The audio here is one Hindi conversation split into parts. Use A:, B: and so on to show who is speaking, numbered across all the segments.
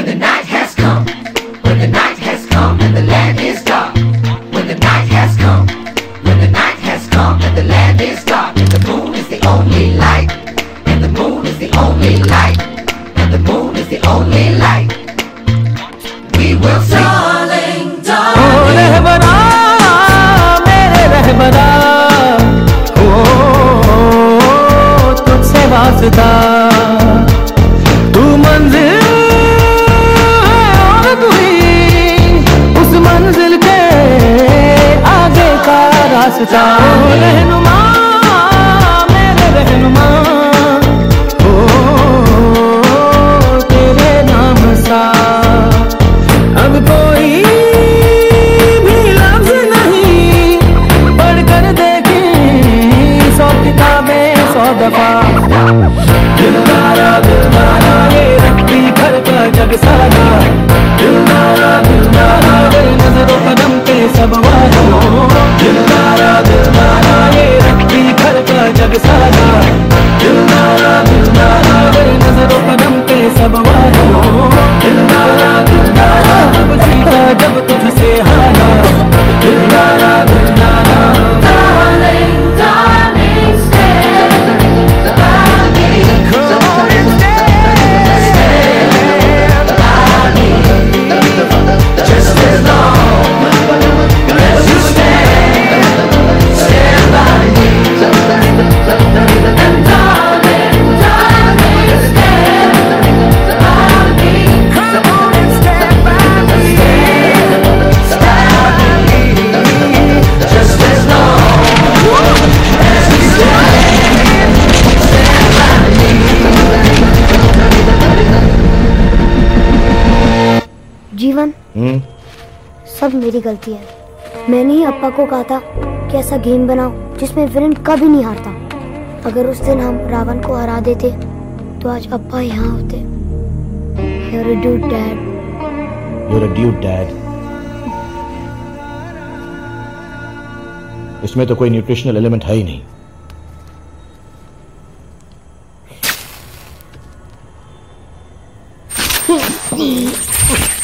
A: when the night has come. When the night has come and the land is dark. When the night has come. When the night has come and the land is dark. And the moon is the only light. And the moon is the only light. And the moon is the only light. We will sing.
B: Darling, darling. Oh, mere रहमना ओ तुझसे वास्ता रास्ता। ओ रहनुमा मेरे रहनुमा। ओ तेरे नाम सा। अब कोई भी लफ्ज नहीं पढ़कर देखें सौ किताबें सौ दफ़ा।
C: जीवन। सब मेरी गलती है। मैंने ही अप्पा को कहा था कि ऐसा गेम बनाओ जिसमें विलन कभी नहीं हारता। अगर उस दिन हम रावण को हरा देते तो आज अप्पा यहाँ होते। You're a dude, Dad.
D: You're a dude, Dad. इसमें तो कोई न्यूट्रिशनल एलिमेंट है ही नहीं।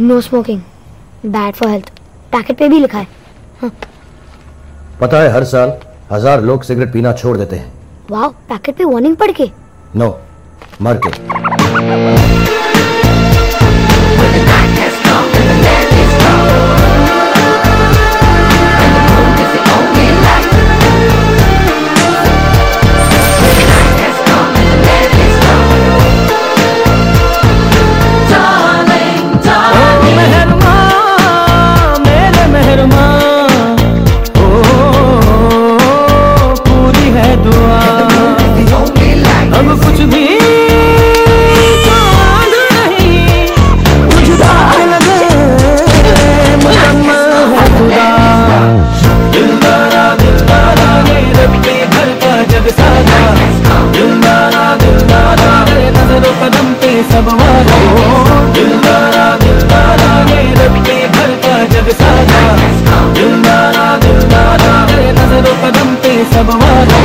C: No smoking bad for health packet पे भी लिखा है।
D: पता है हर साल हज़ार लोग सिगरेट पीना छोड़ देते हैं।
C: वाह पैकेट पे वार्निंग पढ़ के।
D: नो मर के।
A: सब वालों